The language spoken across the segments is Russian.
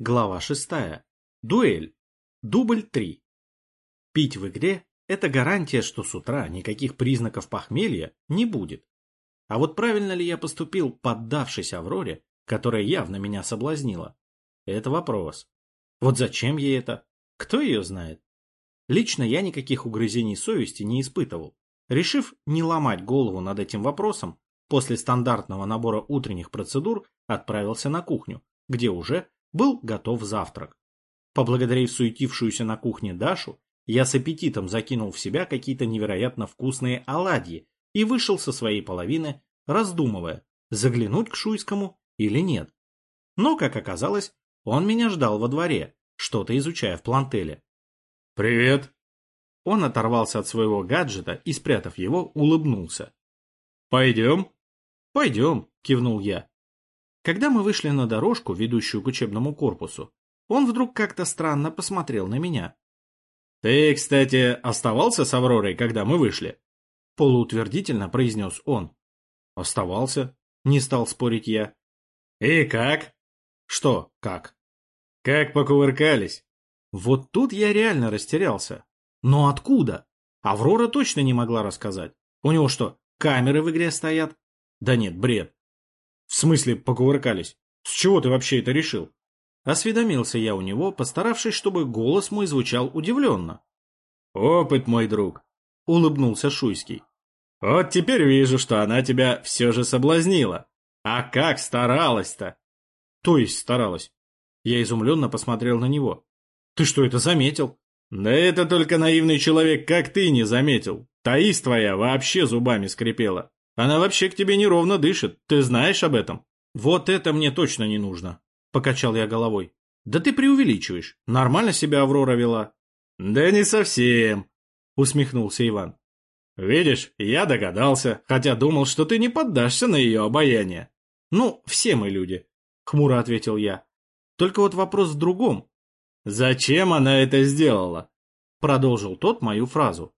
Глава шестая. Дуэль. Дубль три. Пить в игре – это гарантия, что с утра никаких признаков похмелья не будет. А вот правильно ли я поступил, поддавшись Авроре, которая явно меня соблазнила? Это вопрос. Вот зачем ей это? Кто ее знает? Лично я никаких угрызений совести не испытывал. Решив не ломать голову над этим вопросом, после стандартного набора утренних процедур отправился на кухню, где уже был готов завтрак. Поблагодарив суетившуюся на кухне Дашу, я с аппетитом закинул в себя какие-то невероятно вкусные оладьи и вышел со своей половины, раздумывая, заглянуть к Шуйскому или нет. Но, как оказалось, он меня ждал во дворе, что-то изучая в плантеле. «Привет!» Он оторвался от своего гаджета и, спрятав его, улыбнулся. «Пойдем?» «Пойдем», — кивнул я. Когда мы вышли на дорожку, ведущую к учебному корпусу, он вдруг как-то странно посмотрел на меня. «Ты, кстати, оставался с Авророй, когда мы вышли?» Полуутвердительно произнес он. «Оставался», — не стал спорить я. «И как?» «Что как?» «Как покувыркались?» Вот тут я реально растерялся. Но откуда? Аврора точно не могла рассказать. У него что, камеры в игре стоят? Да нет, бред. В смысле покувыркались? С чего ты вообще это решил? Осведомился я у него, постаравшись, чтобы голос мой звучал удивленно. Опыт, мой друг, улыбнулся Шуйский. Вот теперь вижу, что она тебя все же соблазнила. А как старалась-то? То есть старалась? Я изумленно посмотрел на него. Ты что, это заметил? Да это только наивный человек, как ты, не заметил. Таис твоя вообще зубами скрипела. Она вообще к тебе неровно дышит, ты знаешь об этом? Вот это мне точно не нужно, покачал я головой. Да ты преувеличиваешь. Нормально себя Аврора вела. Да не совсем, усмехнулся Иван. Видишь, я догадался, хотя думал, что ты не поддашься на ее обаяние. Ну, все мы люди, хмуро ответил я. Только вот вопрос в другом. Зачем она это сделала? Продолжил тот мою фразу.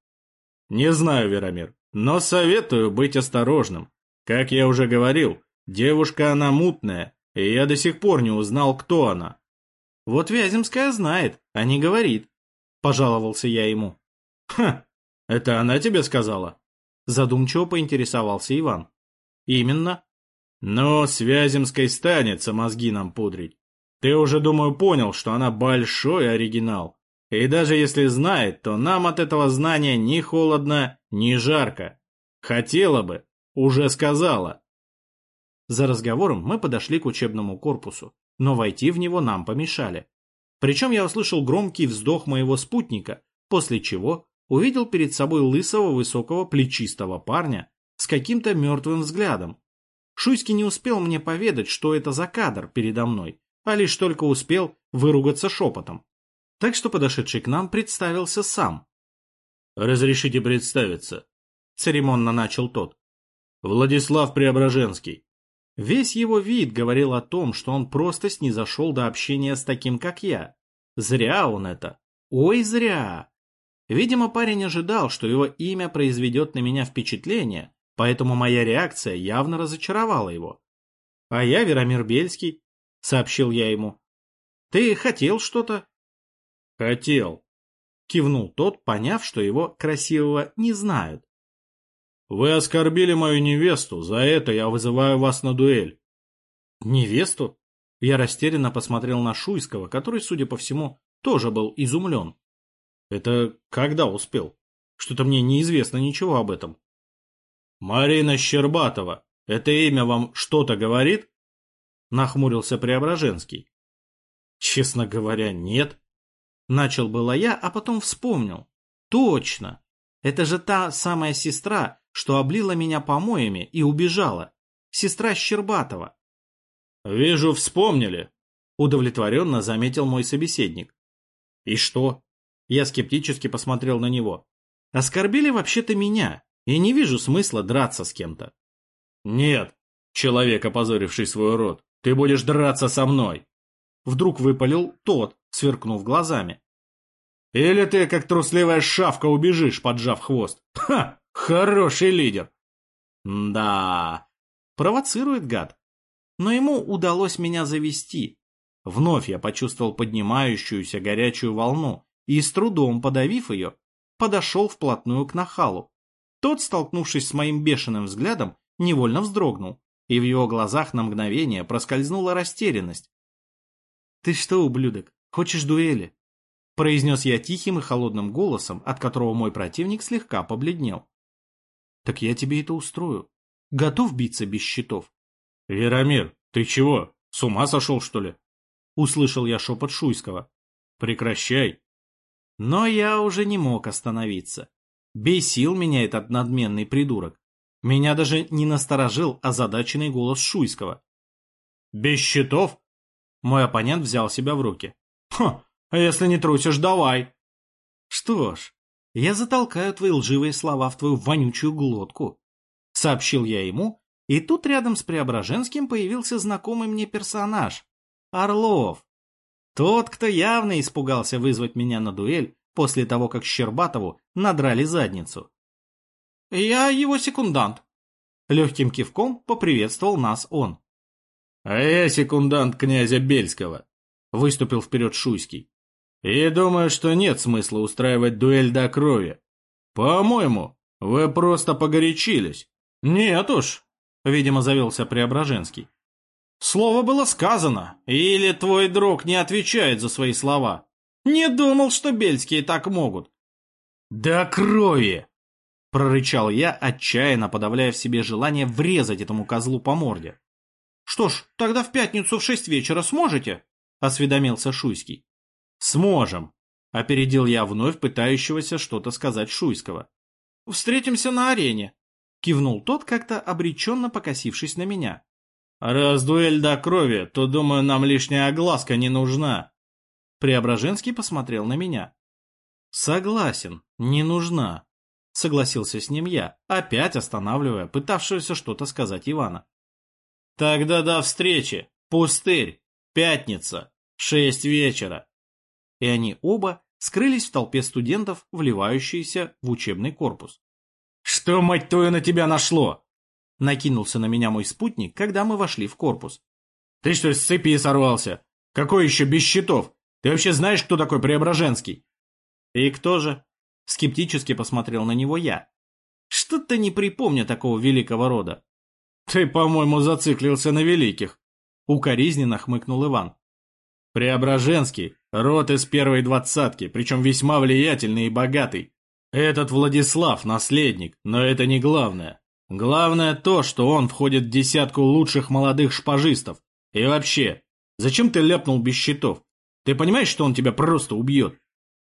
Не знаю, Веромир. Но советую быть осторожным. Как я уже говорил, девушка она мутная, и я до сих пор не узнал, кто она. Вот Вяземская знает, а не говорит. Пожаловался я ему. Ха, это она тебе сказала? Задумчиво поинтересовался Иван. Именно. Но с Вяземской станется мозги нам пудрить. Ты уже, думаю, понял, что она большой оригинал. И даже если знает, то нам от этого знания ни холодно, ни жарко. Хотела бы, уже сказала. За разговором мы подошли к учебному корпусу, но войти в него нам помешали. Причем я услышал громкий вздох моего спутника, после чего увидел перед собой лысого высокого плечистого парня с каким-то мертвым взглядом. Шуйский не успел мне поведать, что это за кадр передо мной, а лишь только успел выругаться шепотом. Так что подошедший к нам представился сам. «Разрешите представиться», — церемонно начал тот. «Владислав Преображенский». Весь его вид говорил о том, что он просто снизошел до общения с таким, как я. Зря он это. Ой, зря. Видимо, парень ожидал, что его имя произведет на меня впечатление, поэтому моя реакция явно разочаровала его. «А я Веромир Бельский», — сообщил я ему. «Ты хотел что-то?» «Хотел», — кивнул тот, поняв, что его красивого не знают. «Вы оскорбили мою невесту, за это я вызываю вас на дуэль». «Невесту?» Я растерянно посмотрел на Шуйского, который, судя по всему, тоже был изумлен. «Это когда успел? Что-то мне неизвестно ничего об этом». «Марина Щербатова, это имя вам что-то говорит?» Нахмурился Преображенский. «Честно говоря, нет», Начал было я, а потом вспомнил. Точно! Это же та самая сестра, что облила меня помоями и убежала. Сестра Щербатова. «Вижу, вспомнили», — удовлетворенно заметил мой собеседник. «И что?» Я скептически посмотрел на него. «Оскорбили вообще-то меня, и не вижу смысла драться с кем-то». «Нет, человек, опозоривший свой род, ты будешь драться со мной!» Вдруг выпалил тот, сверкнув глазами. «Или ты, как трусливая шавка, убежишь, поджав хвост? Ха! Хороший лидер!» «Да...» Провоцирует гад. Но ему удалось меня завести. Вновь я почувствовал поднимающуюся горячую волну и, с трудом подавив ее, подошел вплотную к нахалу. Тот, столкнувшись с моим бешеным взглядом, невольно вздрогнул, и в его глазах на мгновение проскользнула растерянность. «Ты что, ублюдок, хочешь дуэли?» произнес я тихим и холодным голосом, от которого мой противник слегка побледнел. «Так я тебе это устрою. Готов биться без щитов?» «Веромир, ты чего, с ума сошел, что ли?» Услышал я шепот Шуйского. «Прекращай!» Но я уже не мог остановиться. Бесил меня этот надменный придурок. Меня даже не насторожил озадаченный голос Шуйского. «Без щитов?» Мой оппонент взял себя в руки. «Хм, а если не трусишь, давай!» «Что ж, я затолкаю твои лживые слова в твою вонючую глотку», — сообщил я ему, и тут рядом с Преображенским появился знакомый мне персонаж — Орлов. Тот, кто явно испугался вызвать меня на дуэль после того, как Щербатову надрали задницу. «Я его секундант», — легким кивком поприветствовал нас он. «А я секундант князя Бельского», — выступил вперед Шуйский. «И думаю, что нет смысла устраивать дуэль до крови. По-моему, вы просто погорячились». «Нет уж», — видимо, завелся Преображенский. «Слово было сказано, или твой друг не отвечает за свои слова? Не думал, что Бельские так могут». «До крови!» — прорычал я, отчаянно подавляя в себе желание врезать этому козлу по морде. «Что ж, тогда в пятницу в шесть вечера сможете?» — осведомился Шуйский. «Сможем», — опередил я вновь пытающегося что-то сказать Шуйского. «Встретимся на арене», — кивнул тот, как-то обреченно покосившись на меня. «Раз дуэль до крови, то, думаю, нам лишняя огласка не нужна». Преображенский посмотрел на меня. «Согласен, не нужна», — согласился с ним я, опять останавливая пытавшегося что-то сказать Ивана. «Тогда до встречи, пустырь, пятница, шесть вечера» и они оба скрылись в толпе студентов, вливающиеся в учебный корпус. «Что, мать твою, на тебя нашло?» Накинулся на меня мой спутник, когда мы вошли в корпус. «Ты что, с цепи сорвался? Какой еще без счетов? Ты вообще знаешь, кто такой Преображенский?» «И кто же?» Скептически посмотрел на него я. «Что-то не припомню такого великого рода». «Ты, по-моему, зациклился на великих», — укоризненно хмыкнул Иван. Преображенский – род из первой двадцатки, причем весьма влиятельный и богатый. Этот Владислав – наследник, но это не главное. Главное то, что он входит в десятку лучших молодых шпажистов. И вообще, зачем ты ляпнул без щитов? Ты понимаешь, что он тебя просто убьет?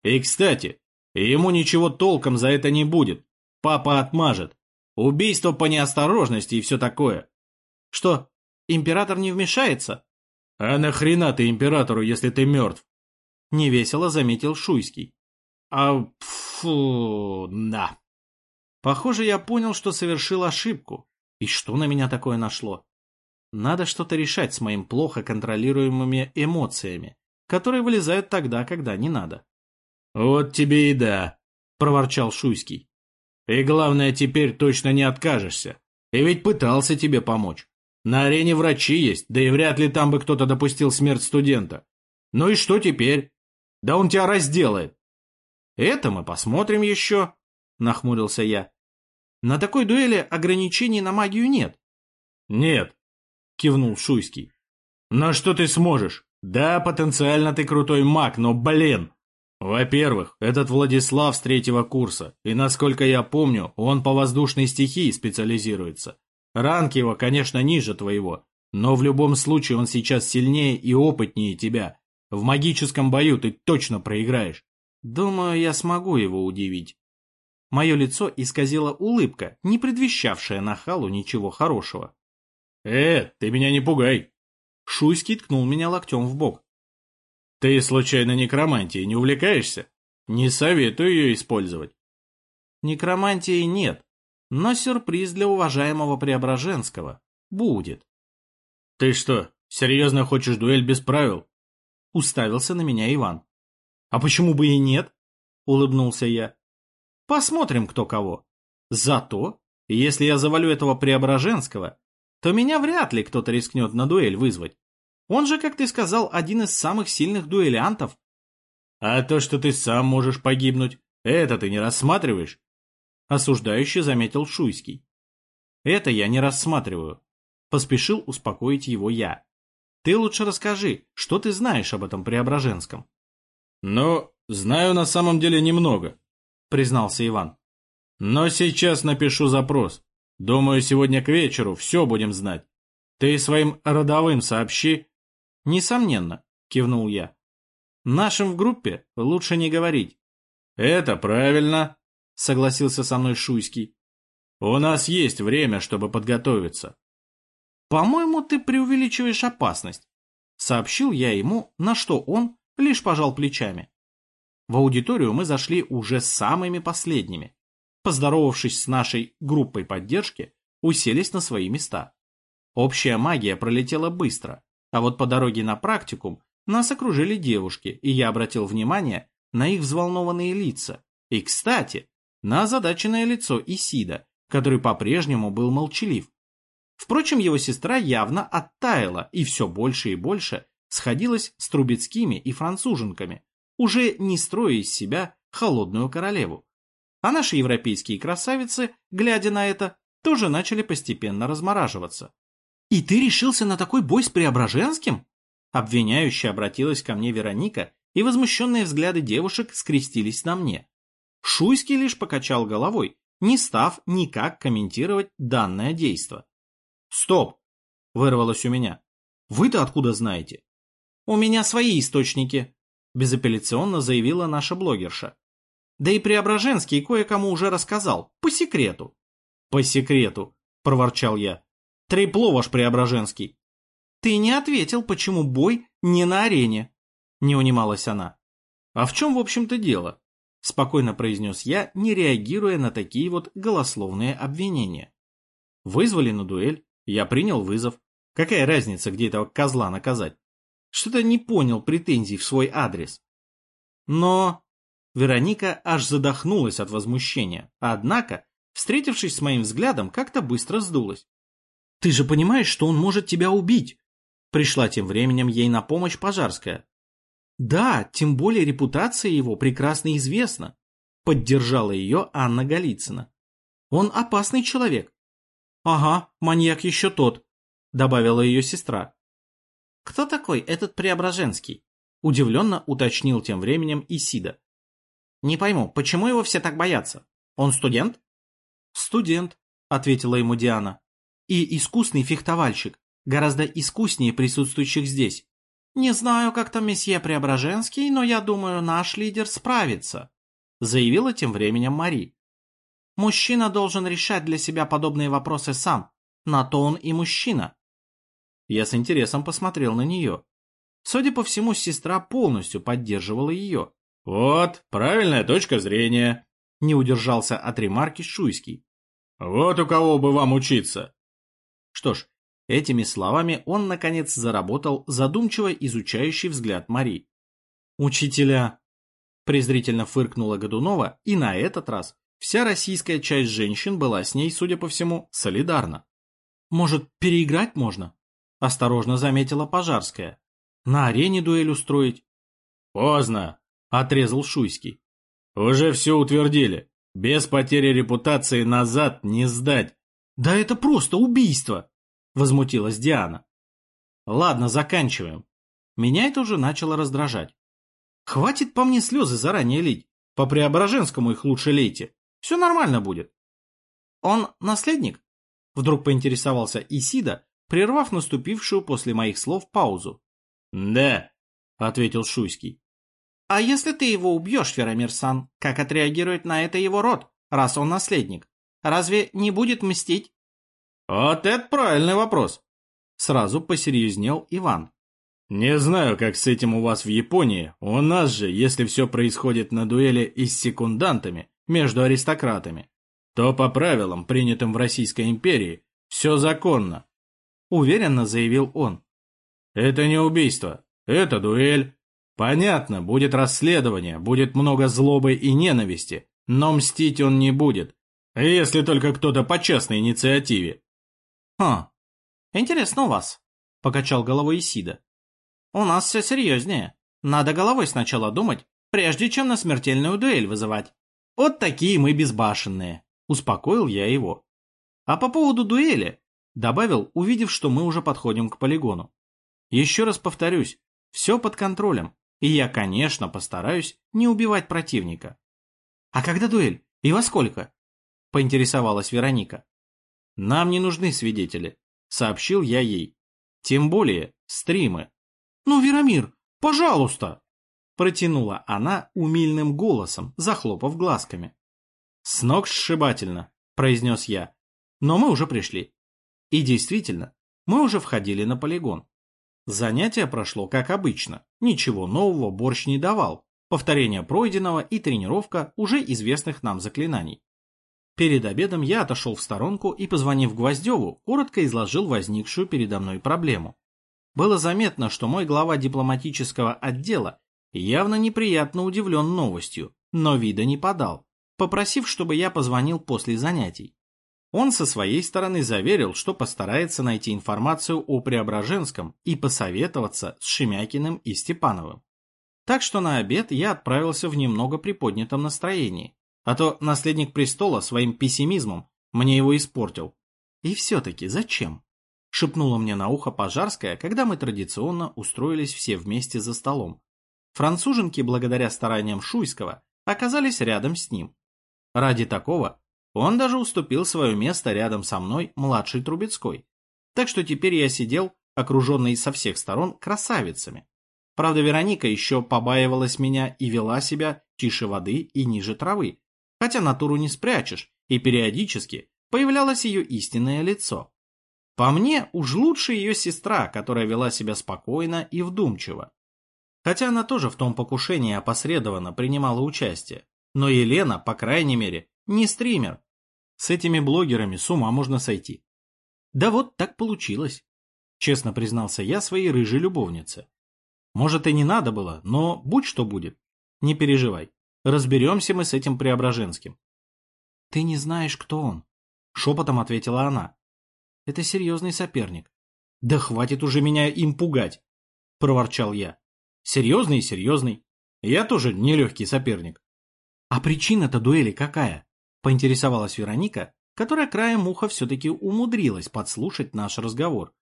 И, кстати, ему ничего толком за это не будет. Папа отмажет. Убийство по неосторожности и все такое. Что, император не вмешается? «А нахрена ты императору, если ты мертв?» Невесело заметил Шуйский. «А, фу, да». Похоже, я понял, что совершил ошибку. И что на меня такое нашло? Надо что-то решать с моим плохо контролируемыми эмоциями, которые вылезают тогда, когда не надо. «Вот тебе и да», — проворчал Шуйский. «И главное, теперь точно не откажешься. И ведь пытался тебе помочь. На арене врачи есть, да и вряд ли там бы кто-то допустил смерть студента. Ну и что теперь? Да он тебя разделает. Это мы посмотрим еще, нахмурился я. На такой дуэли ограничений на магию нет. Нет, кивнул Шуйский. Но что ты сможешь? Да, потенциально ты крутой маг, но, блин! Во-первых, этот Владислав с третьего курса, и, насколько я помню, он по воздушной стихии специализируется. Ранг его, конечно, ниже твоего, но в любом случае он сейчас сильнее и опытнее тебя. В магическом бою ты точно проиграешь. Думаю, я смогу его удивить. Мое лицо исказила улыбка, не предвещавшая нахалу ничего хорошего. «Э, ты меня не пугай!» Шуйский ткнул меня локтем в бок. «Ты, случайно, некромантией не увлекаешься? Не советую ее использовать». «Некромантии нет, но сюрприз для уважаемого Преображенского будет. «Ты что, серьезно хочешь дуэль без правил?» Уставился на меня Иван. «А почему бы и нет?» Улыбнулся я. «Посмотрим, кто кого. Зато, если я завалю этого Преображенского, то меня вряд ли кто-то рискнет на дуэль вызвать. Он же, как ты сказал, один из самых сильных дуэлянтов. А то, что ты сам можешь погибнуть, это ты не рассматриваешь? Осуждающий заметил Шуйский. Это я не рассматриваю. Поспешил успокоить его я. Ты лучше расскажи, что ты знаешь об этом Преображенском. Ну, знаю на самом деле немного, признался Иван. Но сейчас напишу запрос. Думаю, сегодня к вечеру все будем знать. Ты своим родовым сообщи, Несомненно, кивнул я. Нашим в группе лучше не говорить. Это правильно, согласился со мной Шуйский. У нас есть время, чтобы подготовиться. По-моему, ты преувеличиваешь опасность, сообщил я ему, на что он лишь пожал плечами. В аудиторию мы зашли уже самыми последними. Поздоровавшись с нашей группой поддержки, уселись на свои места. Общая магия пролетела быстро, а вот по дороге на практикум нас окружили девушки, и я обратил внимание на их взволнованные лица. И, кстати, на озадаченное лицо Исида, который по-прежнему был молчалив. Впрочем, его сестра явно оттаяла и все больше и больше сходилась с трубецкими и француженками, уже не строя из себя холодную королеву. А наши европейские красавицы, глядя на это, тоже начали постепенно размораживаться. «И ты решился на такой бой с Преображенским?» Обвиняюще обратилась ко мне Вероника, и возмущенные взгляды девушек скрестились на мне. Шуйский лишь покачал головой, не став никак комментировать данное действо. «Стоп!» — вырвалось у меня. «Вы-то откуда знаете?» «У меня свои источники», — безапелляционно заявила наша блогерша. «Да и Преображенский кое-кому уже рассказал, по секрету». «По секрету», — проворчал я. Трепло ваш Преображенский. Ты не ответил, почему бой не на арене. Не унималась она. А в чем, в общем-то, дело? Спокойно произнес я, не реагируя на такие вот голословные обвинения. Вызвали на дуэль, я принял вызов. Какая разница, где этого козла наказать? Что-то не понял претензий в свой адрес. Но... Вероника аж задохнулась от возмущения, однако, встретившись с моим взглядом, как-то быстро сдулась. Ты же понимаешь, что он может тебя убить. Пришла тем временем ей на помощь Пожарская. Да, тем более репутация его прекрасно известна. Поддержала ее Анна Голицына. Он опасный человек. Ага, маньяк еще тот, добавила ее сестра. Кто такой этот Преображенский? Удивленно уточнил тем временем Исида. Не пойму, почему его все так боятся? Он студент? Студент, ответила ему Диана и искусный фехтовальщик, гораздо искуснее присутствующих здесь. «Не знаю, как там месье Преображенский, но я думаю, наш лидер справится», заявила тем временем Мари. «Мужчина должен решать для себя подобные вопросы сам, на то он и мужчина». Я с интересом посмотрел на нее. Судя по всему, сестра полностью поддерживала ее. «Вот, правильная точка зрения», — не удержался от ремарки Шуйский. «Вот у кого бы вам учиться. Что ж, этими словами он, наконец, заработал задумчиво изучающий взгляд Мари. «Учителя!» – презрительно фыркнула Годунова, и на этот раз вся российская часть женщин была с ней, судя по всему, солидарна. «Может, переиграть можно?» – осторожно заметила Пожарская. «На арене дуэль устроить?» «Поздно!» – отрезал Шуйский. «Уже все утвердили. Без потери репутации назад не сдать. «Да это просто убийство!» — возмутилась Диана. «Ладно, заканчиваем. Меня это уже начало раздражать. Хватит по мне слезы заранее лить. По Преображенскому их лучше лейте. Все нормально будет». «Он наследник?» — вдруг поинтересовался Исида, прервав наступившую после моих слов паузу. «Да», — ответил Шуйский. «А если ты его убьешь, Феромирсан, как отреагирует на это его род, раз он наследник?» Разве не будет мстить? Вот это правильный вопрос. Сразу посерьезнел Иван. Не знаю, как с этим у вас в Японии. У нас же, если все происходит на дуэли и с секундантами, между аристократами, то по правилам, принятым в Российской империи, все законно. Уверенно заявил он. Это не убийство, это дуэль. Понятно, будет расследование, будет много злобы и ненависти, но мстить он не будет. Если только кто-то по частной инициативе. Хм, интересно у вас, покачал головой Исида. у нас все серьезнее. Надо головой сначала думать, прежде чем на смертельную дуэль вызывать. Вот такие мы безбашенные, успокоил я его. А по поводу дуэли, добавил, увидев, что мы уже подходим к полигону. Еще раз повторюсь, все под контролем, и я, конечно, постараюсь не убивать противника. А когда дуэль? И во сколько? Поинтересовалась Вероника. Нам не нужны свидетели, сообщил я ей. Тем более стримы. Ну, Веромир, пожалуйста! Протянула она умильным голосом, захлопав глазками. С ног сшибательно, произнес я. Но мы уже пришли. И действительно, мы уже входили на полигон. Занятие прошло как обычно, ничего нового борщ не давал, повторение пройденного и тренировка уже известных нам заклинаний. Перед обедом я отошел в сторонку и, позвонив Гвоздеву, коротко изложил возникшую передо мной проблему. Было заметно, что мой глава дипломатического отдела явно неприятно удивлен новостью, но вида не подал, попросив, чтобы я позвонил после занятий. Он со своей стороны заверил, что постарается найти информацию о Преображенском и посоветоваться с Шемякиным и Степановым. Так что на обед я отправился в немного приподнятом настроении, а то наследник престола своим пессимизмом мне его испортил. И все-таки зачем? Шепнула мне на ухо Пожарская, когда мы традиционно устроились все вместе за столом. Француженки, благодаря стараниям Шуйского, оказались рядом с ним. Ради такого он даже уступил свое место рядом со мной младшей Трубецкой. Так что теперь я сидел, окруженный со всех сторон красавицами. Правда, Вероника еще побаивалась меня и вела себя тише воды и ниже травы, хотя натуру не спрячешь, и периодически появлялось ее истинное лицо. По мне, уж лучше ее сестра, которая вела себя спокойно и вдумчиво. Хотя она тоже в том покушении опосредованно принимала участие. Но Елена, по крайней мере, не стример. С этими блогерами с ума можно сойти. Да вот так получилось. Честно признался я своей рыжей любовнице. Может и не надо было, но будь что будет. Не переживай. Разберемся мы с этим Преображенским. Ты не знаешь, кто он. Шепотом ответила она. Это серьезный соперник. Да хватит уже меня им пугать. Проворчал я. Серьезный и серьезный. Я тоже нелегкий соперник. А причина-то дуэли какая? Поинтересовалась Вероника, которая краем уха все-таки умудрилась подслушать наш разговор.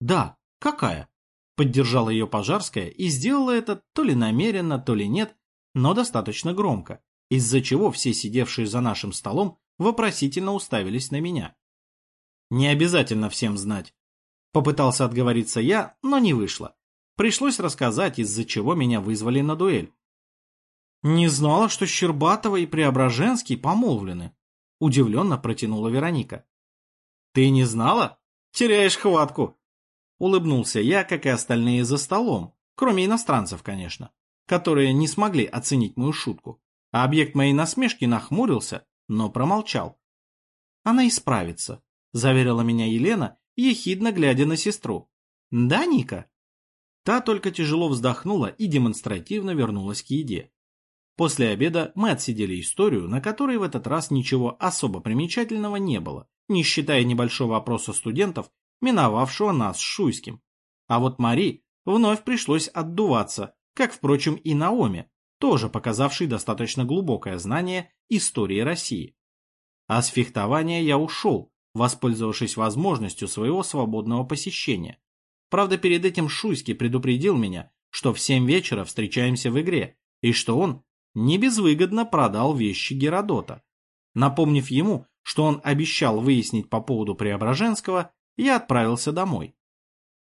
«Да, какая?» — поддержала ее Пожарская и сделала это то ли намеренно, то ли нет, но достаточно громко, из-за чего все сидевшие за нашим столом вопросительно уставились на меня. «Не обязательно всем знать», — попытался отговориться я, но не вышло. Пришлось рассказать, из-за чего меня вызвали на дуэль. «Не знала, что Щербатова и Преображенский помолвлены», — удивленно протянула Вероника. «Ты не знала? Теряешь хватку!» Улыбнулся я, как и остальные за столом, кроме иностранцев, конечно, которые не смогли оценить мою шутку. А объект моей насмешки нахмурился, но промолчал. «Она исправится», — заверила меня Елена, ехидно глядя на сестру. «Да, Ника?» Та только тяжело вздохнула и демонстративно вернулась к еде. После обеда мы отсидели историю, на которой в этот раз ничего особо примечательного не было, не считая небольшого опроса студентов, миновавшего нас с Шуйским. А вот Мари вновь пришлось отдуваться, как, впрочем, и Наоми, тоже показавший достаточно глубокое знание истории России. А с фехтования я ушел, воспользовавшись возможностью своего свободного посещения. Правда, перед этим Шуйский предупредил меня, что в семь вечера встречаемся в игре, и что он не безвыгодно продал вещи Геродота. Напомнив ему, что он обещал выяснить по поводу Преображенского, я отправился домой.